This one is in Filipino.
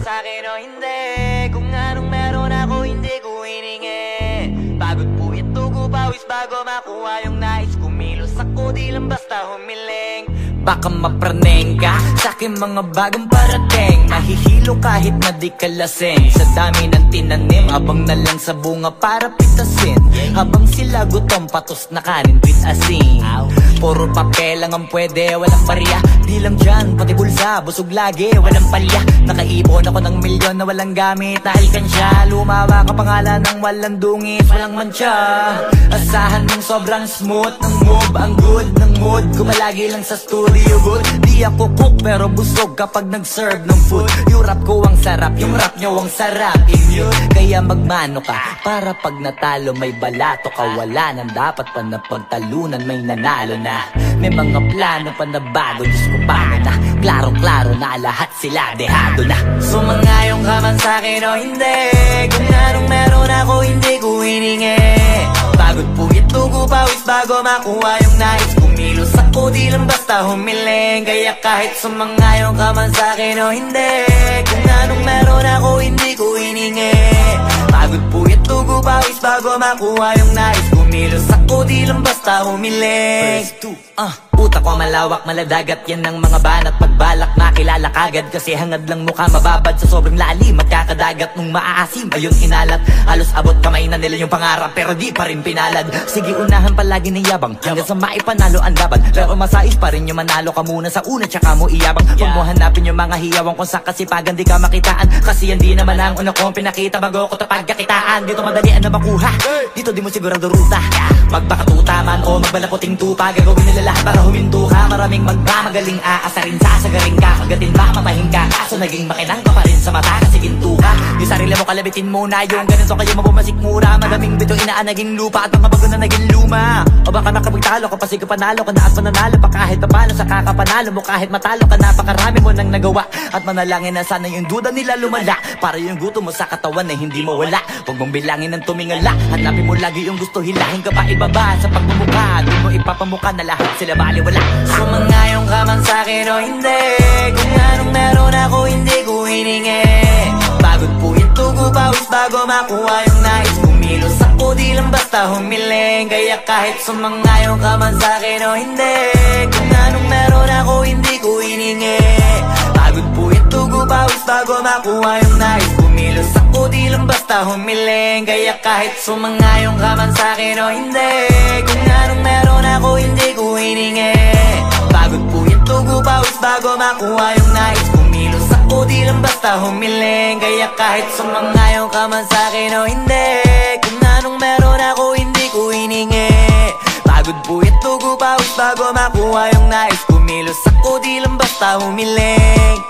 sa'kin o hindi Kung anong meron ako hindi ko hiningi. Pagod po ito pawis bago makuha yung nais. Kumilos ako di lang basta humiling. Baka mapraneng ka sa aking mga bagong parating. Mahihilo kahit na di ka lasing. Sa dami ng tinanim Habang na lang sa bunga para pitasin. Habang sila gutom patos na kanin with asin. Puro papel lang ang pwede Walang barya. Di lang dyan pati bulsa Busog lagi walang palya. Nakaipon ako ng milyon na walang gamit. Na alkansya Lumawa ka pangalan ng walang dungis Walang mancha Asahan mong sobrang smooth ng move Ang good ng mood. Kumalagi lang sa studio booth Di ako cook pero busog kapag nag-serve ng food. Yung rap ko ang sarap Yung rap nyo ang sarap Immune Kaya magmano ka Para pag natalo may balato ka. Wala nang dapat pa na pagtalunan May nanalo na. May mga plano pa na bago Diyos ko paano na. Klaro-klaro na lahat sila Dehado na. Sumangayong ka man sa'kin o hindi. Kung anong meron ako hindi ko hiningi. Pagod po ito pawis bago makuha yung nais basta humiling Kaya kahit sumangayong ka man sa'kin o hindi. Kung anong meron ako hindi ko hiningi. Pagod po ito ko pawis bago makuha yung nais. Kumilos ako di lang basta humiling Ah, utak ko malawak, maladagat Yan ang mga banat Pagbalak. Makilala kagad Kasi hangad lang mukha mababad. Sa sobrang lalim Magkakadagat nung maaasim Ayun inalat. Halos abot kamay na nila yung pangarap Pero di pa rin pinalad. Sige unahan palagi ng yabang Hanggang sa maipanalo ang laban Pero masais pa rin yung manalo ka muna sa una Tsaka mo iyabang. Huwag mo hanapin yung mga hiyawang Kung sa kasipagan di ka makitaan. Kasi yan di naman ang una kong pinakita Bago ko tapagkakitaan Dito madalian na makuha Dito di mo sigurado ruta. Magbakatuta man o magbalaputing tupa Gagawin nila lahat para huminto ka. Maraming magmamagaling aasarin Sasagaring ka, kagatin ba matahing ka. Kaso naging makinang ka pa rin sa mata Kasi ginto ka. Yung sarili mo kalabitin muna Yung ganito kayo mabumasik mura. Maraming bito inaan naging lupa. At mga bago na naging luma. O baka nakapagtalo ka pa sige panalo ka na at mananalo pa. Kahit papalo Sa kakapanalo mo kahit matalo ka Napakarami mo nang nagawa. At manalangin na sana yung duda nila lumala. Para yung gutom mo sa katawan na hindi mo wala Huwag mong bilangin ng tumingala. Hanapin mo lagi yung gusto hilahin ka pa ibaba. Sa pagmumukha Doon mo ipapamukha na lahat sila baliwala Sumangayong ka man sa'kin o hindi Kung anong meron ako hindi ko hiningi Pagod po ito ko pawis bago makuha yung nais Kumilos ako di lang basta humiling Kaya kahit sumangayong ka man sa'kin o hindi Kung anong meron ako hindi ko hiningi Pagod po ito ko pawis bago makuha yung nais Kumilos ako di lang basta humiling Kaya kahit sumangayong ka man sa'kin o hindi Kung anong meron ako bago makuha yung nais. Kumilos ako di lang basta humiling Kaya kahit sumangayong ka man sa'kin o hindi Kung anong meron ako hindi ko hiningi Pagod ito ko pawis bago makuha yung nais. Kumilos ako di lang basta humiling